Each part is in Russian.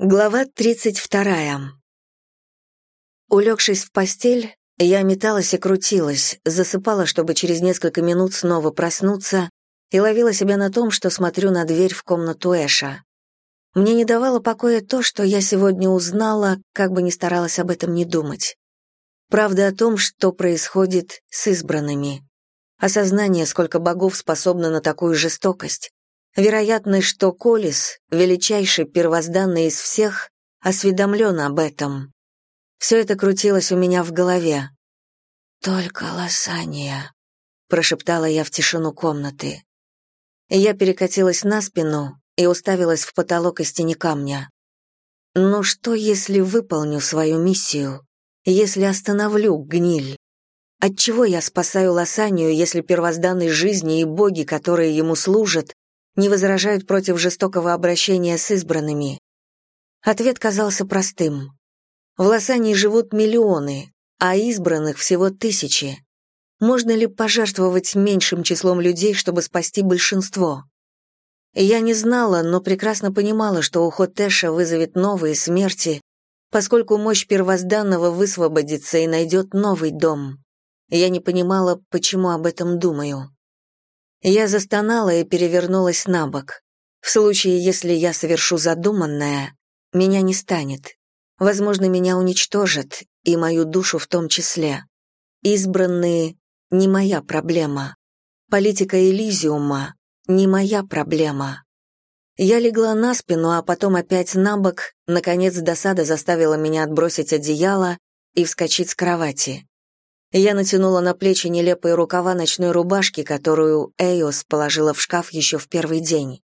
Глава 32. Улегшись в постель, я металась и крутилась, засыпала, чтобы через несколько минут снова проснуться, и ловила себя на том, что смотрю на дверь в комнату Эша. Мне не давало покоя то, что я сегодня узнала, как бы ни старалась об этом не думать. Правда о том, что происходит с избранными. Осознание, сколько богов способно на такую жестокость. Вероятность, что Колис, величайший первозданный из всех, осведомлен об этом. Все это крутилось у меня в голове. «Только лосания», — прошептала я в тишину комнаты. Я перекатилась на спину и уставилась в потолок из тени камня. Но что, если выполню свою миссию? Если остановлю гниль? Отчего я спасаю Лосанию, если первозданной жизни и боги, которые ему служат, не возражают против жестокого обращения с избранными? Ответ казался простым. В Лосании живут миллионы, а избранных всего тысячи. Можно ли пожертвовать меньшим числом людей, чтобы спасти большинство? Я не знала, но прекрасно понимала, что уход Тэша вызовет новые смерти, поскольку мощь первозданного высвободится и найдет новый дом. Я не понимала, почему об этом думаю. Я застонала и перевернулась на бок. В случае, если я совершу задуманное, меня не станет. Возможно, меня уничтожат, и мою душу в том числе. Избранные — не моя проблема. Политика Элизиума — не моя проблема. Я легла на спину, а потом опять на бок, наконец досада заставила меня отбросить одеяло и вскочить с кровати. Я натянула на плечи нелепые рукава ночной рубашки, которую Эйос положила в шкаф еще в первый день.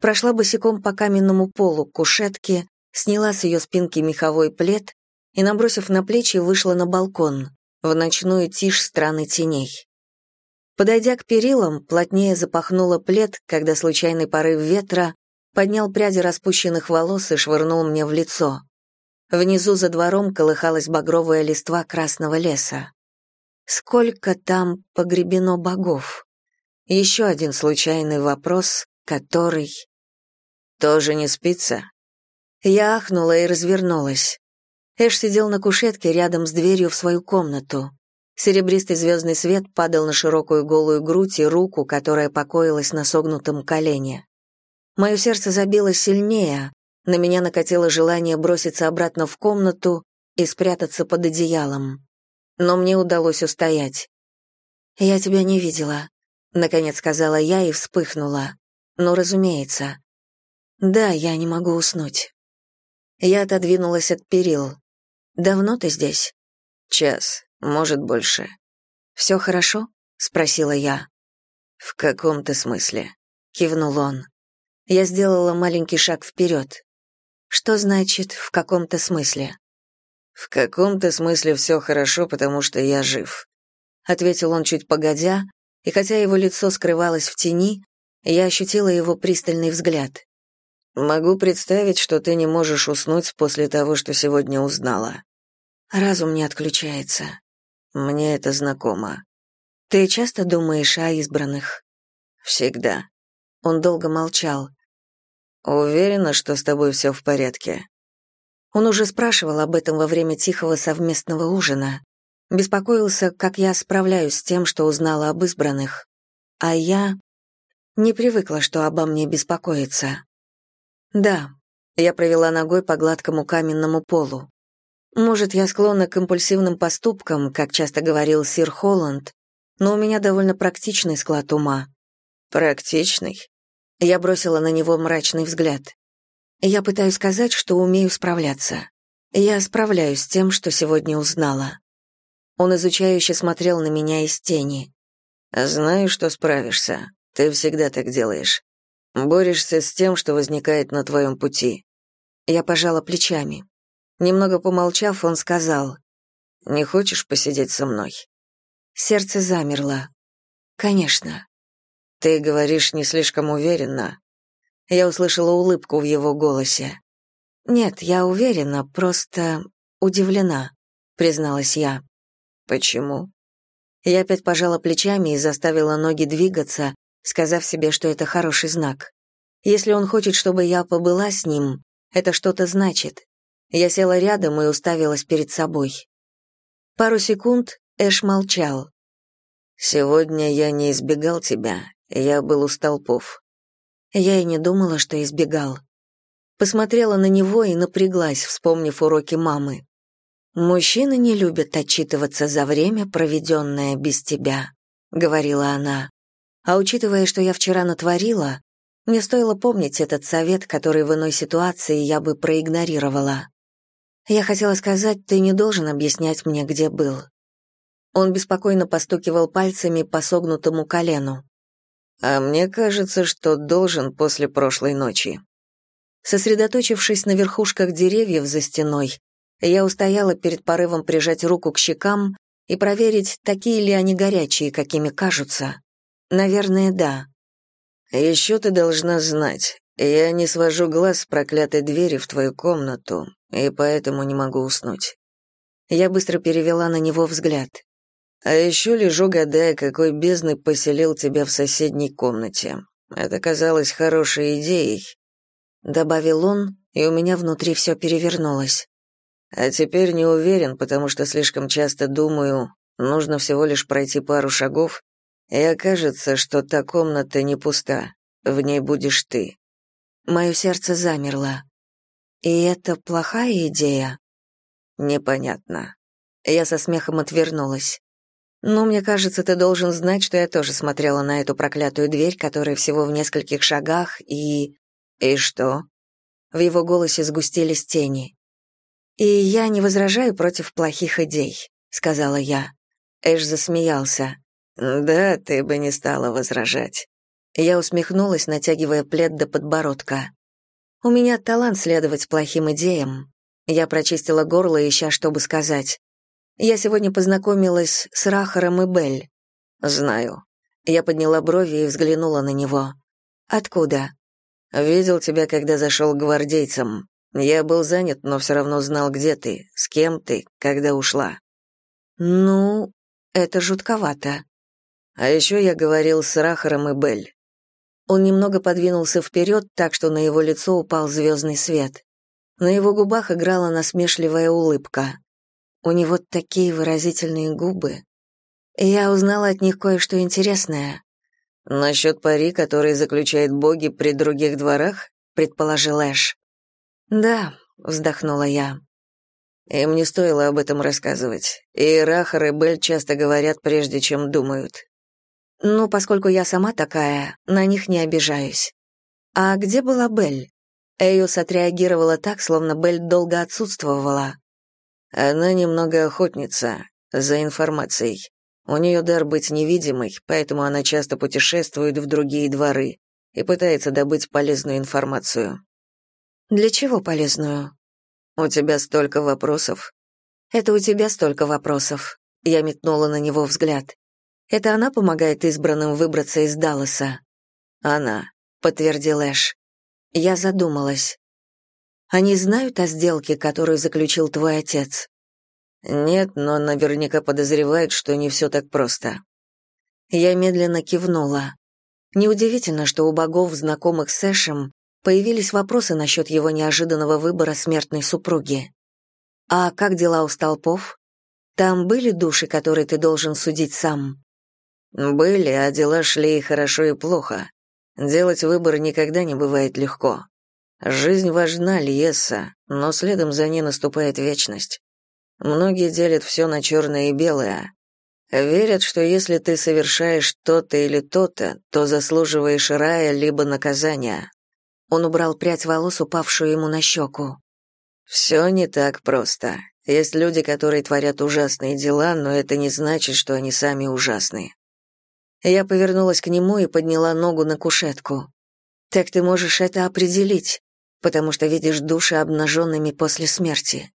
Прошла босиком по каменному полу к кушетке, сняла с ее спинки меховой плед и, набросив на плечи, вышла на балкон, в ночную тишь страны теней. Подойдя к перилам, плотнее запахнула плед, когда случайный порыв ветра поднял пряди распущенных волос и швырнул мне в лицо. Внизу за двором колыхалась багровая листва красного леса. Сколько там погребено богов? Еще один случайный вопрос, который... Тоже не спится? Я ахнула и развернулась. Эш сидел на кушетке рядом с дверью в свою комнату. Серебристый звездный свет падал на широкую голую грудь и руку, которая покоилась на согнутом колене. Мое сердце забилось сильнее, на меня накатило желание броситься обратно в комнату и спрятаться под одеялом но мне удалось устоять. «Я тебя не видела», — наконец сказала я и вспыхнула. «Ну, разумеется». «Да, я не могу уснуть». Я отодвинулась от перил. «Давно ты здесь?» «Час, может, больше». «Все хорошо?» — спросила я. «В каком-то смысле», — кивнул он. Я сделала маленький шаг вперед. «Что значит «в каком-то смысле»?» «В каком-то смысле все хорошо, потому что я жив», — ответил он чуть погодя, и хотя его лицо скрывалось в тени, я ощутила его пристальный взгляд. «Могу представить, что ты не можешь уснуть после того, что сегодня узнала». Разум не отключается. Мне это знакомо. Ты часто думаешь о избранных? Всегда. Он долго молчал. Уверена, что с тобой все в порядке. Он уже спрашивал об этом во время тихого совместного ужина. Беспокоился, как я справляюсь с тем, что узнала об избранных. А я не привыкла, что обо мне беспокоится. Да, я провела ногой по гладкому каменному полу. Может, я склонна к импульсивным поступкам, как часто говорил сир Холланд, но у меня довольно практичный склад ума. Практичный? Я бросила на него мрачный взгляд. Я пытаюсь сказать, что умею справляться. Я справляюсь с тем, что сегодня узнала. Он изучающе смотрел на меня из тени. «Знаю, что справишься. Ты всегда так делаешь. Борешься с тем, что возникает на твоем пути». Я пожала плечами. Немного помолчав, он сказал, «Не хочешь посидеть со мной?» Сердце замерло. «Конечно». «Ты говоришь не слишком уверенно. Я услышала улыбку в его голосе. «Нет, я уверена, просто удивлена», — призналась я. «Почему?» Я опять пожала плечами и заставила ноги двигаться, сказав себе, что это хороший знак. Если он хочет, чтобы я побыла с ним, Это что-то значит. Я села рядом и уставилась перед собой. Пару секунд Эш молчал. «Сегодня я не избегал тебя, я был у столпов». Я и не думала, что избегал. Посмотрела на него и напряглась, вспомнив уроки мамы. «Мужчины не любят отчитываться за время, проведенное без тебя», — говорила она. А учитывая, что я вчера натворила, мне стоило помнить этот совет, который в иной ситуации я бы проигнорировала. Я хотела сказать, ты не должен объяснять мне, где был. Он беспокойно постукивал пальцами по согнутому колену. А мне кажется, что должен после прошлой ночи. Сосредоточившись на верхушках деревьев за стеной, я устояла перед порывом прижать руку к щекам и проверить, такие ли они горячие, какими кажутся. Наверное, да. Еще ты должна знать, я не свожу глаз с проклятой двери в твою комнату, и поэтому не могу уснуть. Я быстро перевела на него взгляд. А еще лежу, гадая, какой бездны поселил тебя в соседней комнате. Это казалось хорошей идеей. Добавил он, и у меня внутри все перевернулось. А теперь не уверен, потому что слишком часто думаю, нужно всего лишь пройти пару шагов, и окажется, что та комната не пуста, в ней будешь ты. Мое сердце замерло. И это плохая идея? Непонятно. Я со смехом отвернулась. Но мне кажется, ты должен знать, что я тоже смотрела на эту проклятую дверь, которая всего в нескольких шагах, и... И что? В его голосе сгустились тени. «И я не возражаю против плохих идей», — сказала я. Эш засмеялся. «Да, ты бы не стала возражать». Я усмехнулась, натягивая плед до подбородка. «У меня талант следовать плохим идеям». Я прочистила горло, ища, чтобы сказать. «Я сегодня познакомилась с Рахаром и Бель». «Знаю». Я подняла брови и взглянула на него. «Откуда?» «Видел тебя, когда зашел к гвардейцам. Я был занят, но все равно знал, где ты, с кем ты, когда ушла. Ну, это жутковато. А еще я говорил с Рахаром и Бель. Он немного подвинулся вперед, так что на его лицо упал звездный свет. На его губах играла насмешливая улыбка. У него такие выразительные губы. Я узнала от них кое-что интересное. «Насчет пари, который заключает боги при других дворах?» — предположил Эш. «Да», — вздохнула я. Им не стоило об этом рассказывать. И Рахар и Бель часто говорят, прежде чем думают. Ну, поскольку я сама такая, на них не обижаюсь. А где была Бель? Эйос отреагировала так, словно Бель долго отсутствовала. Она немного охотница за информацией. У нее дар быть невидимой, поэтому она часто путешествует в другие дворы и пытается добыть полезную информацию. Для чего полезную? У тебя столько вопросов. Это у тебя столько вопросов. Я метнула на него взгляд. Это она помогает избранным выбраться из Далласа. Она, подтвердил Эш. Я задумалась. Они знают о сделке, которую заключил твой отец? Нет, но наверняка подозревают, что не все так просто. Я медленно кивнула. Неудивительно, что у богов, знакомых с Эшем, Появились вопросы насчет его неожиданного выбора смертной супруги. А как дела у столпов? Там были души, которые ты должен судить сам? Были, а дела шли и хорошо, и плохо. Делать выбор никогда не бывает легко. Жизнь важна, Льеса, но следом за ней наступает вечность. Многие делят все на черное и белое. Верят, что если ты совершаешь то-то или то-то, то заслуживаешь рая либо наказания. Он убрал прядь волос, упавшую ему на щеку. «Все не так просто. Есть люди, которые творят ужасные дела, но это не значит, что они сами ужасные». Я повернулась к нему и подняла ногу на кушетку. «Так ты можешь это определить, потому что видишь души обнаженными после смерти.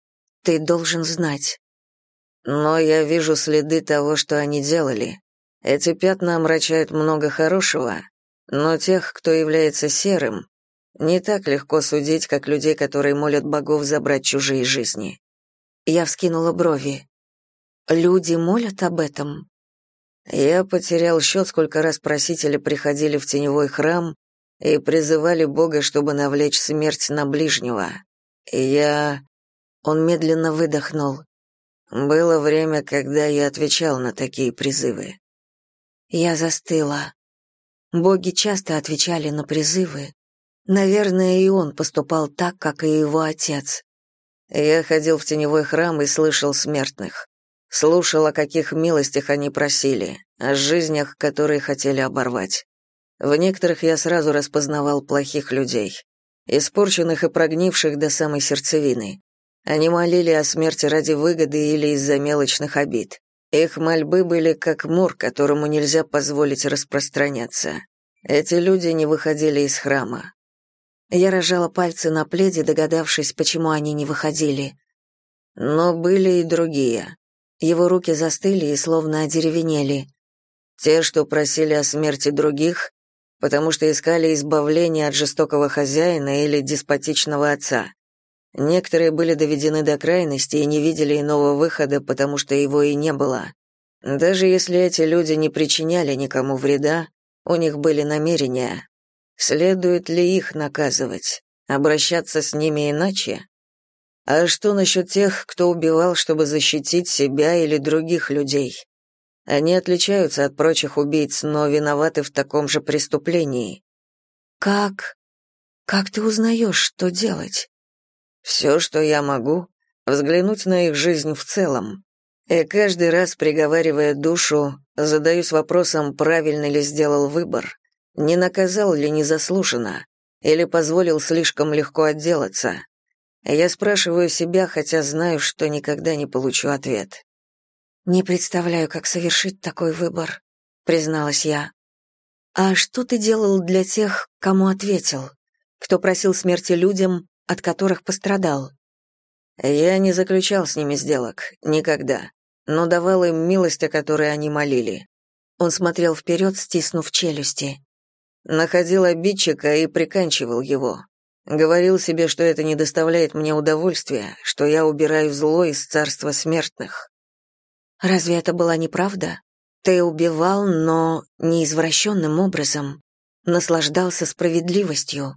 Ты должен знать». «Но я вижу следы того, что они делали. Эти пятна омрачают много хорошего, но тех, кто является серым, не так легко судить, как людей, которые молят богов забрать чужие жизни. Я вскинула брови. Люди молят об этом? Я потерял счет, сколько раз просители приходили в теневой храм и призывали Бога, чтобы навлечь смерть на ближнего, Я... Он медленно выдохнул. Было время, когда я отвечал на такие призывы. Я застыла. Боги часто отвечали на призывы. Наверное, и он поступал так, как и его отец. Я ходил в теневой храм и слышал смертных. Слушал, о каких милостях они просили, о жизнях, которые хотели оборвать. В некоторых я сразу распознавал плохих людей, испорченных и прогнивших до самой сердцевины. Они молили о смерти ради выгоды или из-за мелочных обид. Их мольбы были как мур, которому нельзя позволить распространяться. Эти люди не выходили из храма. Я разжала пальцы на пледе, догадавшись, почему они не выходили. Но были и другие. Его руки застыли и словно одеревенели. Те, что просили о смерти других, потому что искали избавления от жестокого хозяина или деспотичного отца. Некоторые были доведены до крайности и не видели иного выхода, потому что его и не было. Даже если эти люди не причиняли никому вреда, у них были намерения. Следует ли их наказывать? Обращаться с ними иначе? А что насчет тех, кто убивал, чтобы защитить себя или других людей? Они отличаются от прочих убийц, но виноваты в таком же преступлении. Как? Как ты узнаешь, что делать? Все, что я могу, взглянуть на их жизнь в целом. И каждый раз, приговаривая душу, задаюсь вопросом, правильно ли сделал выбор, не наказал ли незаслуженно, или позволил слишком легко отделаться. Я спрашиваю себя, хотя знаю, что никогда не получу ответ. «Не представляю, как совершить такой выбор», — призналась я. «А что ты делал для тех, кому ответил? Кто просил смерти людям, от которых пострадал?» «Я не заключал с ними сделок, никогда, но давал им милость, о которой они молили». Он смотрел вперед, стиснув челюсти. Находил обидчика и приканчивал его. Говорил себе, что это не доставляет мне удовольствия, что я убираю зло из царства смертных. Разве это была неправда? Ты убивал, но не извращенным образом. Наслаждался справедливостью,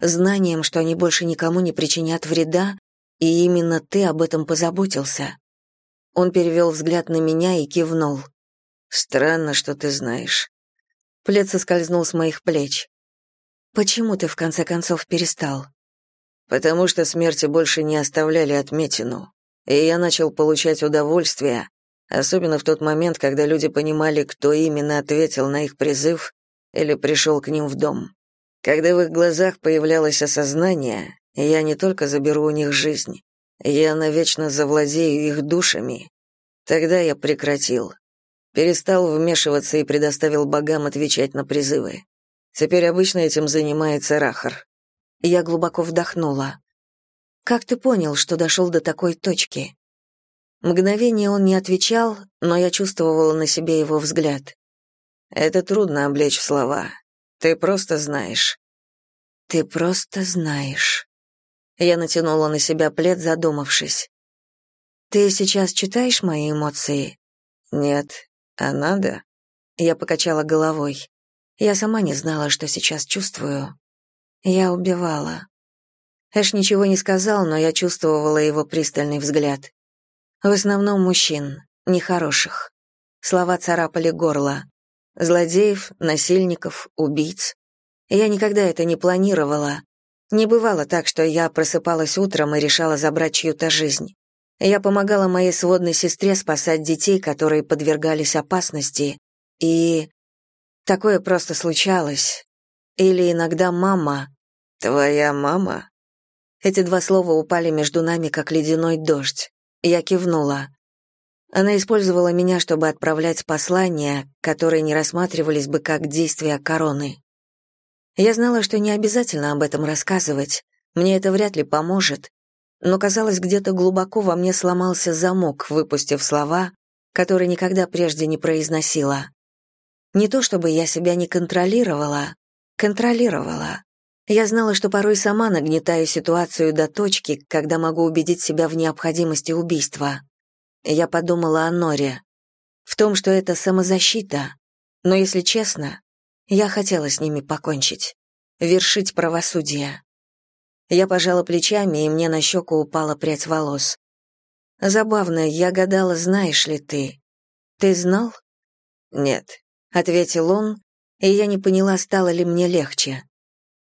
знанием, что они больше никому не причинят вреда, и именно ты об этом позаботился. Он перевел взгляд на меня и кивнул. Странно, что ты знаешь. Плед соскользнул с моих плеч. Почему ты в конце концов перестал? Потому что смерти больше не оставляли отметину, и я начал получать удовольствие, особенно в тот момент, когда люди понимали, кто именно ответил на их призыв или пришел к ним в дом. Когда в их глазах появлялось осознание, я не только заберу у них жизнь, я навечно завладею их душами. Тогда я прекратил. Перестал вмешиваться и предоставил богам отвечать на призывы. Теперь обычно этим занимается Рахар. Я глубоко вдохнула. Как ты понял, что дошел до такой точки? Мгновение он не отвечал, но я чувствовала на себе его взгляд. Это трудно облечь в слова. Ты просто знаешь. Ты просто знаешь. Я натянула на себя плед, задумавшись. Ты сейчас читаешь мои эмоции? Нет. А надо? Я покачала головой. Я сама не знала, что сейчас чувствую. Я убивала. Эш ничего не сказал, но я чувствовала его пристальный взгляд. В основном мужчин, нехороших. Слова царапали горло. Злодеев, насильников, убийц. Я никогда это не планировала. Не бывало так, что я просыпалась утром и решала забрать чью-то жизнь. Я помогала моей сводной сестре спасать детей, которые подвергались опасности, и Такое просто случалось. Или иногда мама... «Твоя мама?» Эти два слова упали между нами, как ледяной дождь. Я кивнула. Она использовала меня, чтобы отправлять послания, которые не рассматривались бы как действия короны. Я знала, что не обязательно об этом рассказывать, мне это вряд ли поможет, но, казалось, где-то глубоко во мне сломался замок, выпустив слова, которые никогда прежде не произносила. Не то чтобы я себя не контролировала, контролировала. Я знала, что порой сама нагнетаю ситуацию до точки, когда могу убедить себя в необходимости убийства. Я подумала о Норе, в том, что это самозащита. Но, если честно, я хотела с ними покончить, вершить правосудие. Я пожала плечами, и мне на щеку упала прядь волос. Забавно, я гадала, знаешь ли ты. Ты знал? Нет, ответил он, и я не поняла, стало ли мне легче.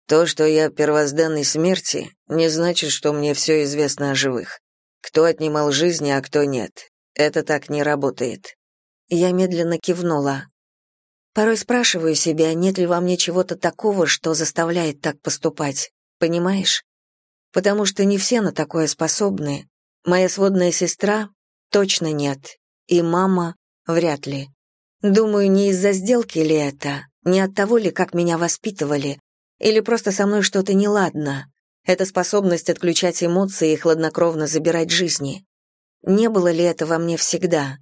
То, что я первозданной смерти, не значит, что мне все известно о живых. Кто отнимал жизни, а кто нет. Это так не работает. Я медленно кивнула. Порой спрашиваю себя, нет ли во мне чего-то такого, что заставляет так поступать. Понимаешь? Потому что не все на такое способны. Моя сводная сестра точно нет, и мама вряд ли. Думаю, не из-за сделки ли это, не от того ли, как меня воспитывали, или просто со мной что-то неладно. Это способность отключать эмоции и хладнокровно забирать жизни. Не было ли это во мне всегда?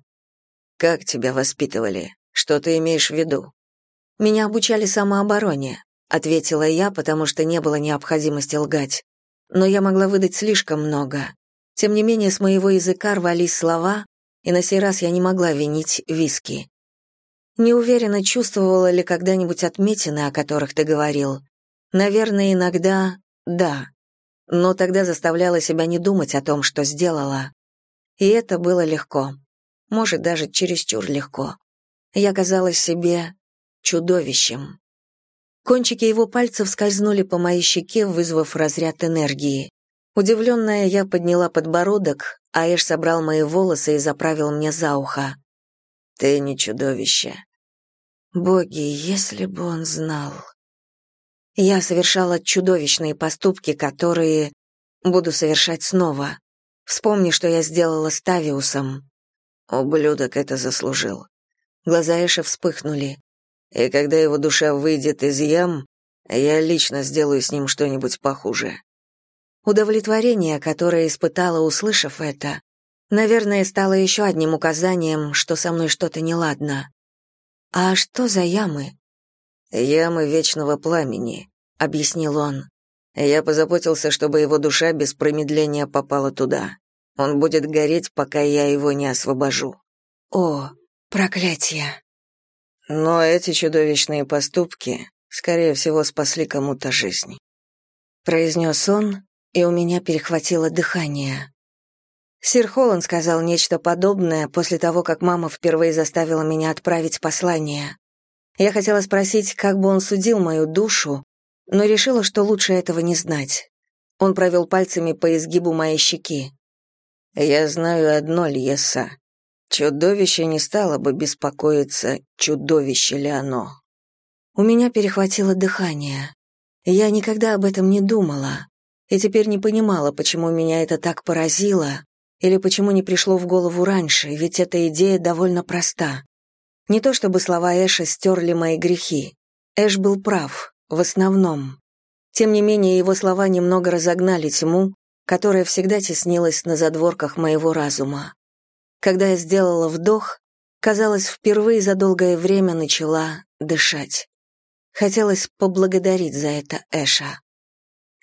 Как тебя воспитывали? Что ты имеешь в виду? Меня обучали самообороне, ответила я, потому что не было необходимости лгать. Но я могла выдать слишком много. Тем не менее, с моего языка рвались слова, и на сей раз я не могла винить виски. Не уверена, чувствовала ли когда-нибудь отметины, о которых ты говорил. Наверное, иногда да. Но тогда заставляла себя не думать о том, что сделала. И это было легко. Может, даже чересчур легко. Я казалась себе чудовищем. Кончики его пальцев скользнули по моей щеке, вызвав разряд энергии. Удивленная, я подняла подбородок, а Эш собрал мои волосы и заправил мне за ухо. «Ты не чудовище». Боги, если бы он знал. Я совершала чудовищные поступки, которые буду совершать снова. Вспомни, что я сделала с Тавиусом. Ублюдок это заслужил. Глаза Эша вспыхнули. И когда его душа выйдет из ям, я лично сделаю с ним что-нибудь похуже. Удовлетворение, которое испытала, услышав это, наверное, стало еще одним указанием, что со мной что-то неладно. А что за ямы? «Ямы вечного пламени», — объяснил он. «Я позаботился, чтобы его душа без промедления попала туда. Он будет гореть, пока я его не освобожу». «О, проклятие!» Но эти чудовищные поступки, скорее всего, спасли кому-то жизнь. Произнес он, и у меня перехватило дыхание. Сир Холланд сказал нечто подобное после того, как мама впервые заставила меня отправить послание. Я хотела спросить, как бы он судил мою душу, но решила, что лучше этого не знать. Он провел пальцами по изгибу моей щеки. «Я знаю одно, Льеса. Чудовище не стало бы беспокоиться, чудовище ли оно». У меня перехватило дыхание. Я никогда об этом не думала, и теперь не понимала, почему меня это так поразило, или почему не пришло в голову раньше, ведь эта идея довольно проста. Не то чтобы слова Эша стерли мои грехи. Эш был прав, в основном. Тем не менее, его слова немного разогнали тьму, которая всегда теснилась на задворках моего разума. Когда я сделала вдох, казалось, впервые за долгое время начала дышать. Хотелось поблагодарить за это Эша.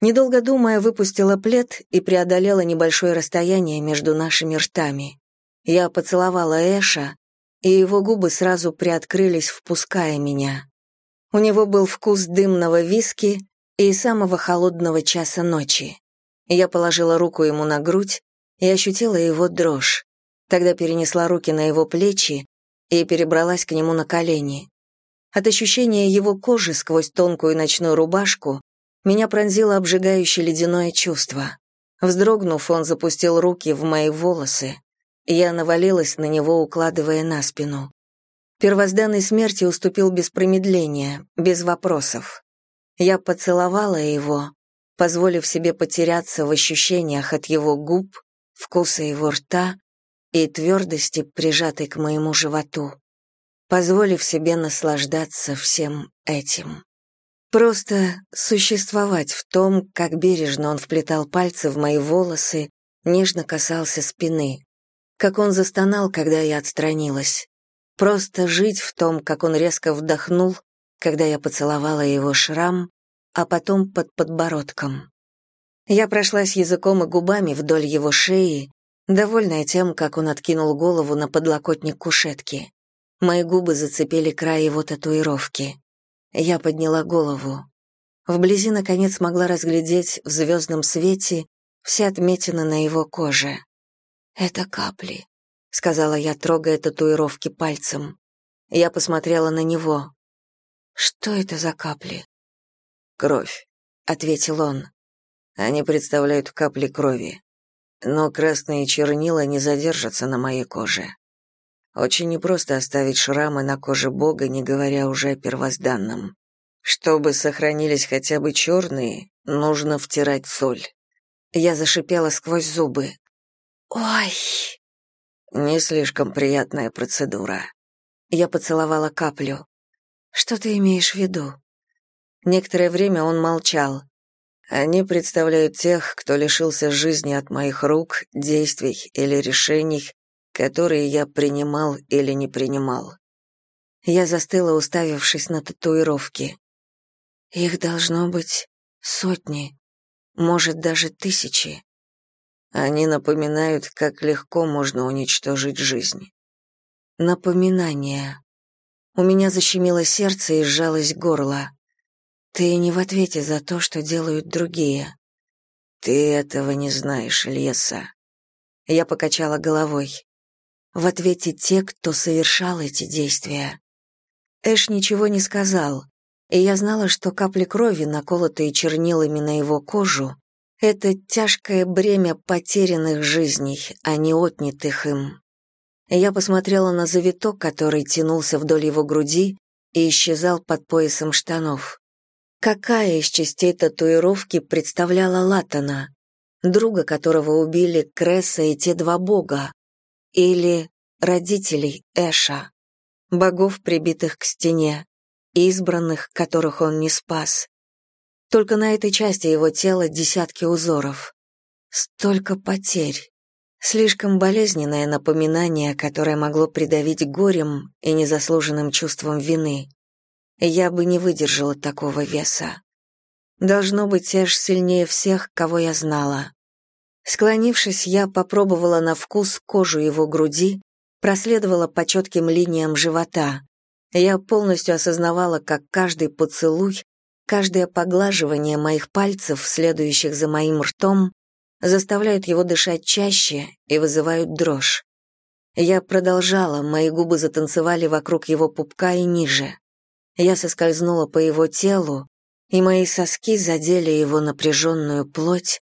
Недолго думая, выпустила плед и преодолела небольшое расстояние между нашими ртами. Я поцеловала Эша, и его губы сразу приоткрылись, впуская меня. У него был вкус дымного виски и самого холодного часа ночи. Я положила руку ему на грудь и ощутила его дрожь. Тогда перенесла руки на его плечи и перебралась к нему на колени. От ощущения его кожи сквозь тонкую ночную рубашку меня пронзило обжигающее ледяное чувство. Вздрогнув, он запустил руки в мои волосы. Я навалилась на него, укладывая на спину. Первозданной смерти уступил без промедления, без вопросов. Я поцеловала его, позволив себе потеряться в ощущениях от его губ, вкуса его рта и твердости, прижатой к моему животу, позволив себе наслаждаться всем этим. Просто существовать в том, как бережно он вплетал пальцы в мои волосы, нежно касался спины как он застонал, когда я отстранилась. Просто жить в том, как он резко вдохнул, когда я поцеловала его шрам, а потом под подбородком. Я прошлась языком и губами вдоль его шеи, довольная тем, как он откинул голову на подлокотник кушетки. Мои губы зацепили край его татуировки. Я подняла голову. Вблизи, наконец, смогла разглядеть в звездном свете все отметины на его коже. «Это капли», — сказала я, трогая татуировки пальцем. Я посмотрела на него. «Что это за капли?» «Кровь», — ответил он. «Они представляют капли крови. Но красные чернила не задержатся на моей коже. Очень непросто оставить шрамы на коже Бога, не говоря уже о первозданном. Чтобы сохранились хотя бы черные, нужно втирать соль. Я зашипела сквозь зубы. «Ой!» Не слишком приятная процедура. Я поцеловала каплю. «Что ты имеешь в виду?» Некоторое время он молчал. Они представляют тех, кто лишился жизни от моих рук, действий или решений, которые я принимал или не принимал. Я застыла, уставившись на татуировки. Их должно быть сотни, может, даже тысячи. Они напоминают, как легко можно уничтожить жизнь. Напоминание. У меня защемило сердце и сжалось горло. Ты не в ответе за то, что делают другие. Ты этого не знаешь, Леса. Я покачала головой. В ответе те, кто совершал эти действия. Эш ничего не сказал, и я знала, что капли крови, наколотые чернилами на его кожу, это тяжкое бремя потерянных жизней, а не отнятых им. Я посмотрела на завиток, который тянулся вдоль его груди и исчезал под поясом штанов. Какая из частей татуировки представляла Латана, друга которого убили Кресса и те два бога, или родителей Эша, богов, прибитых к стене, избранных, которых он не спас. Только на этой части его тела десятки узоров. Столько потерь. Слишком болезненное напоминание, которое могло придавить горем и незаслуженным чувством вины. Я бы не выдержала такого веса. Должно быть, Эш сильнее всех, кого я знала. Склонившись, я попробовала на вкус кожу его груди, проследовала по четким линиям живота. Я полностью осознавала, как каждый поцелуй, каждое поглаживание моих пальцев, следующих за моим ртом, заставляют его дышать чаще и вызывают дрожь. Я продолжала, мои губы затанцевали вокруг его пупка и ниже. Я соскользнула по его телу, и мои соски задели его напряженную плоть,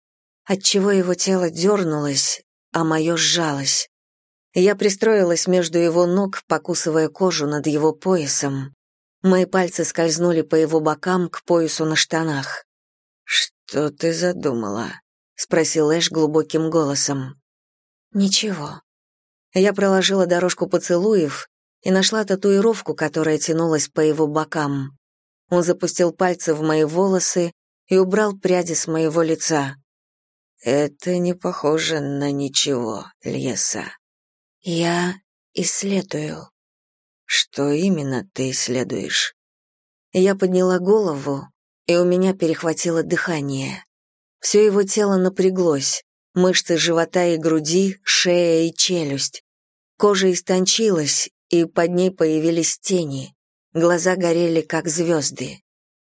отчего его тело дернулось, а мое сжалось. Я пристроилась между его ног, покусывая кожу над его поясом. Мои пальцы скользнули по его бокам к поясу на штанах. «Что ты задумала?» — спросил Эш глубоким голосом. «Ничего». Я проложила дорожку поцелуев и нашла татуировку, которая тянулась по его бокам. Он запустил пальцы в мои волосы и убрал пряди с моего лица. «Это не похоже на ничего, Льеса», я исследую. Что именно ты исследуешь? Я подняла голову, и у меня перехватило дыхание. Все его тело напряглось, мышцы живота и груди, шея и челюсть. Кожа истончилась, и под ней появились тени. Глаза горели, как звезды.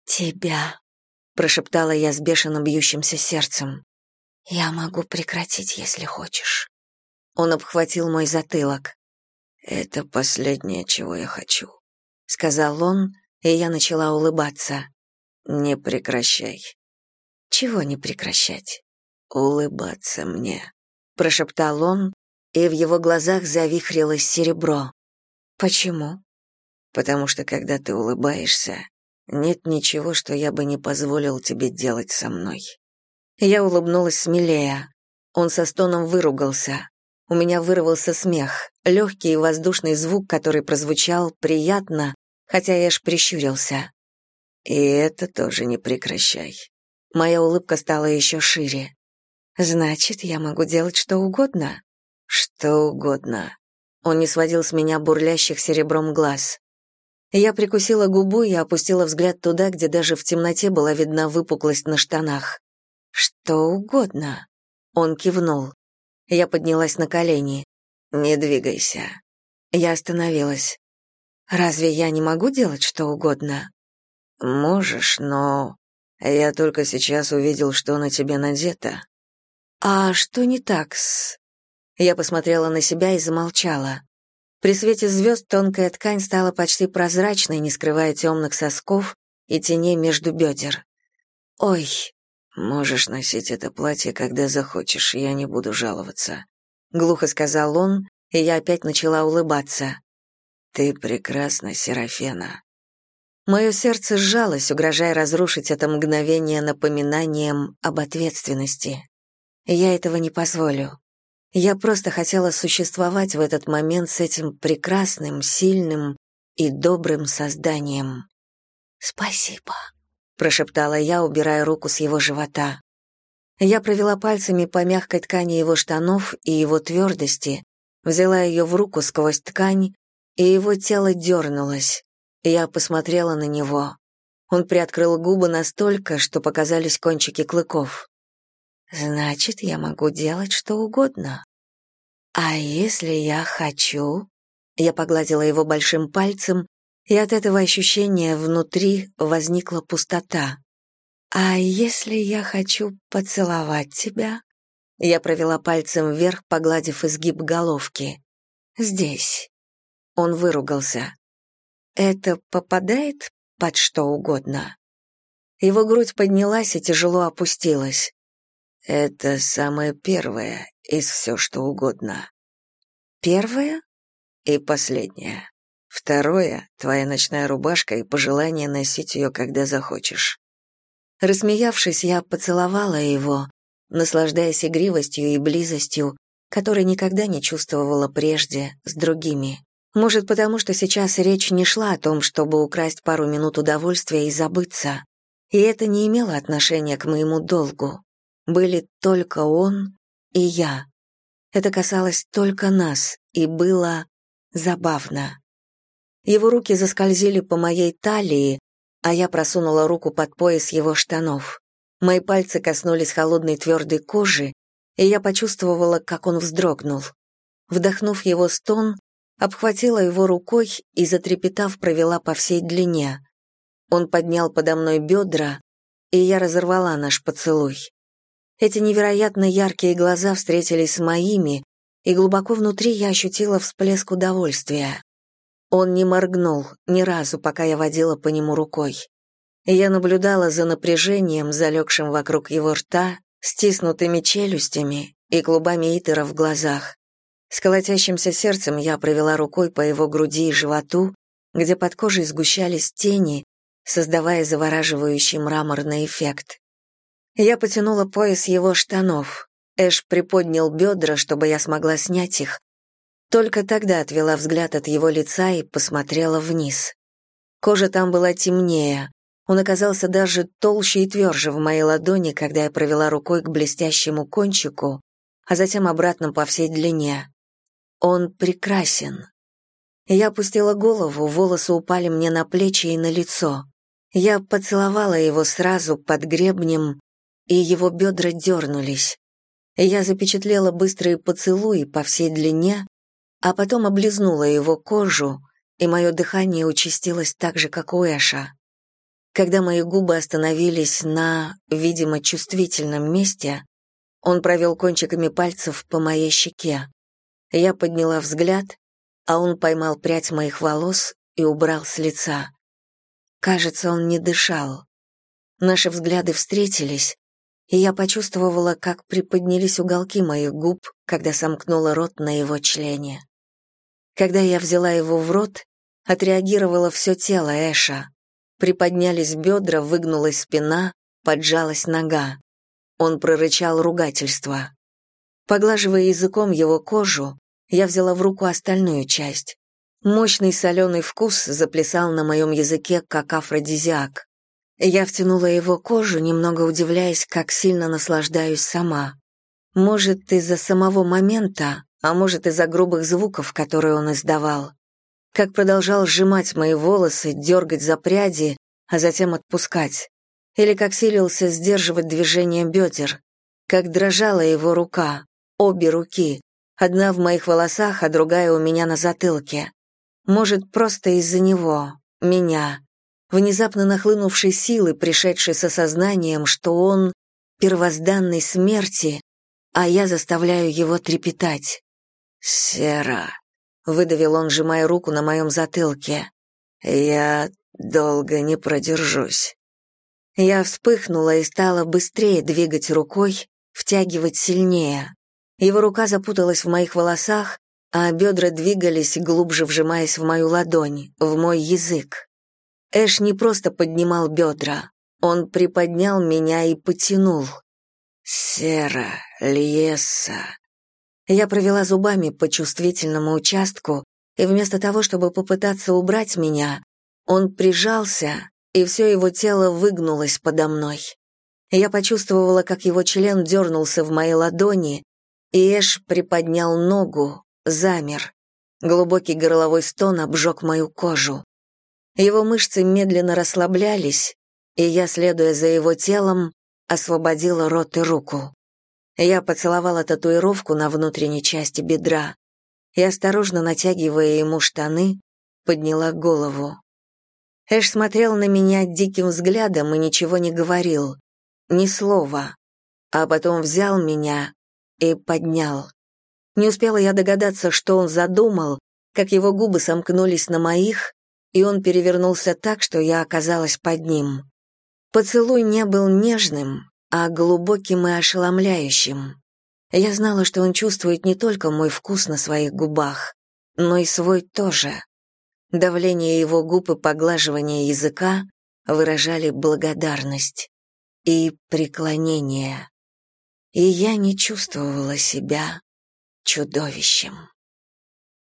«Тебя», — прошептала я с бешено бьющимся сердцем. «Я могу прекратить, если хочешь». Он обхватил мой затылок. «Это последнее, чего я хочу», — сказал он, и я начала улыбаться. «Не прекращай». «Чего не прекращать?» «Улыбаться мне», — прошептал он, и в его глазах завихрилось серебро. «Почему?» «Потому что, когда ты улыбаешься, нет ничего, что я бы не позволил тебе делать со мной». Я улыбнулась смелее. Он со стоном выругался. У меня вырвался смех, легкий и воздушный звук, который прозвучал приятно, хотя я аж прищурился. И это тоже не прекращай. Моя улыбка стала еще шире. Значит, я могу делать что угодно? Что угодно. Он не сводил с меня бурлящих серебром глаз. Я прикусила губу и опустила взгляд туда, где даже в темноте была видна выпуклость на штанах. Что угодно. Он кивнул. Я поднялась на колени. «Не двигайся». Я остановилась. «Разве я не могу делать что угодно?» «Можешь, но...» Я только сейчас увидел, что на тебе надето. А что не так с... Я посмотрела на себя и замолчала. При свете звезд тонкая ткань стала почти прозрачной, не скрывая темных сосков и теней между бедер. «Ой, можешь носить это платье, когда захочешь, я не буду жаловаться», — глухо сказал он, и я опять начала улыбаться. «Ты прекрасна, Серафена». Мое сердце сжалось, угрожая разрушить это мгновение напоминанием об ответственности. Я этого не позволю. Я просто хотела существовать в этот момент с этим прекрасным, сильным и добрым созданием. «Спасибо», — прошептала я, убирая руку с его живота. Я провела пальцами по мягкой ткани его штанов и его твердости, взяла ее в руку сквозь ткань, и его тело дернулось. Я посмотрела на него. Он приоткрыл губы настолько, что показались кончики клыков. «Значит, я могу делать что угодно. А если я хочу?» Я погладила его большим пальцем, и от этого ощущения внутри возникла пустота. «А если я хочу поцеловать тебя?» Я провела пальцем вверх, погладив изгиб головки. «Здесь». Он выругался. Это попадает под что угодно. Его грудь поднялась и тяжело опустилась. Это самое первое из все что угодно. Первое? И последнее. Второе — твоя ночная рубашка и пожелание носить ее, когда захочешь. Рассмеявшись, я поцеловала его, наслаждаясь игривостью и близостью, которой никогда не чувствовала прежде с другими. Может, потому что сейчас речь не шла о том, чтобы украсть пару минут удовольствия и забыться. И это не имело отношения к моему долгу. Были только он и я. Это касалось только нас, и было забавно. Его руки заскользили по моей талии, а я просунула руку под пояс его штанов. Мои пальцы коснулись холодной твердой кожи, и я почувствовала, как он вздрогнул. Вдохнув его стон, обхватила его рукой и, затрепетав, провела по всей длине. Он поднял подо мной бедра, и я разорвала наш поцелуй. Эти невероятно яркие глаза встретились с моими, и глубоко внутри я ощутила всплеск удовольствия. Он не моргнул ни разу, пока я водила по нему рукой. Я наблюдала за напряжением, залегшим вокруг его рта, стиснутыми челюстями и клубами итера в глазах. С колотящимся сердцем я провела рукой по его груди и животу, где под кожей сгущались тени, создавая завораживающий мраморный эффект. Я потянула пояс его штанов. Эш приподнял бедра, чтобы я смогла снять их. Только тогда отвела взгляд от его лица и посмотрела вниз. Кожа там была темнее. Он оказался даже толще и тверже в моей ладони, когда я провела рукой к блестящему кончику, а затем обратно по всей длине. Он прекрасен. Я опустила голову, волосы упали мне на плечи и на лицо. Я поцеловала его сразу под гребнем, и его бедра дернулись. Я запечатлела быстрые поцелуи по всей длине, а потом облизнула его кожу, и мое дыхание участилось так же, как у Эша. Когда мои губы остановились на, видимо, чувствительном месте, он провел кончиками пальцев по моей щеке. Я подняла взгляд, а он поймал прядь моих волос и убрал с лица. Кажется, он не дышал. Наши взгляды встретились, и я почувствовала, как приподнялись уголки моих губ, когда сомкнула рот на его члене. Когда я взяла его в рот, отреагировало все тело Эша. Приподнялись бедра, выгнулась спина, поджалась нога. Он прорычал ругательство. Поглаживая языком его кожу, я взяла в руку остальную часть. Мощный соленый вкус заплясал на моем языке, как афродизиак. Я втянула его кожу, немного удивляясь, как сильно наслаждаюсь сама. Может, из-за самого момента, а может, из-за грубых звуков, которые он издавал. Как продолжал сжимать мои волосы, дергать за пряди, а затем отпускать. Или как силился сдерживать движение бедер. Как дрожала его рука, Обе руки. Одна в моих волосах, а другая у меня на затылке. Может, просто из-за него, меня. Внезапно нахлынувшей силы, пришедшей с осознанием, что он — первозданной смерти, а я заставляю его трепетать. «Сера», — выдавил он, сжимая руку на моем затылке, — «я долго не продержусь». Я вспыхнула и стала быстрее двигать рукой, втягивать сильнее. Его рука запуталась в моих волосах, а бедра двигались, глубже вжимаясь в мою ладонь, в мой язык. Эш не просто поднимал бедра, он приподнял меня и потянул. «Сера, Льеса». Я провела зубами по чувствительному участку, и вместо того, чтобы попытаться убрать меня, он прижался, и все его тело выгнулось подо мной. Я почувствовала, как его член дернулся в моей ладони, и Эш приподнял ногу, замер. Глубокий горловой стон обжег мою кожу. Его мышцы медленно расслаблялись, и я, следуя за его телом, освободила рот и руку. Я поцеловала татуировку на внутренней части бедра и, осторожно натягивая ему штаны, подняла голову. Эш смотрел на меня диким взглядом и ничего не говорил, ни слова, а потом взял меня и поднял. Не успела я догадаться, что он задумал, как его губы сомкнулись на моих, и он перевернулся так, что я оказалась под ним. Поцелуй не был нежным, а глубоким и ошеломляющим. Я знала, что он чувствует не только мой вкус на своих губах, но и свой тоже. Давление его губ и поглаживание языка выражали благодарность и преклонение. И я не чувствовала себя чудовищем.